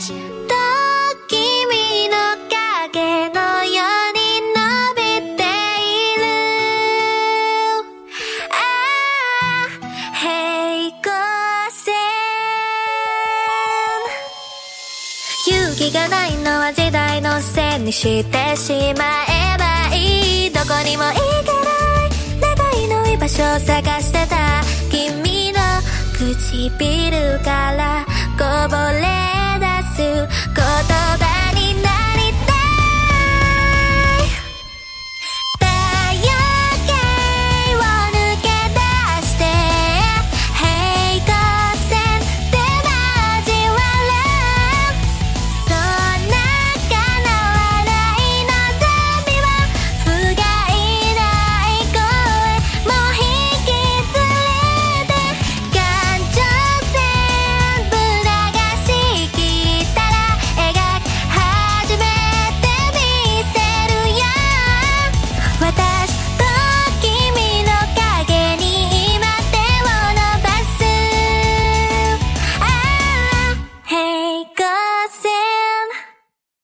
した君の影のように伸びている。ああ平行線勇気がないのは時代のせいにしてしまえばいい。どこにも行けない。願いの居場所を探してた。君の唇からこぼれ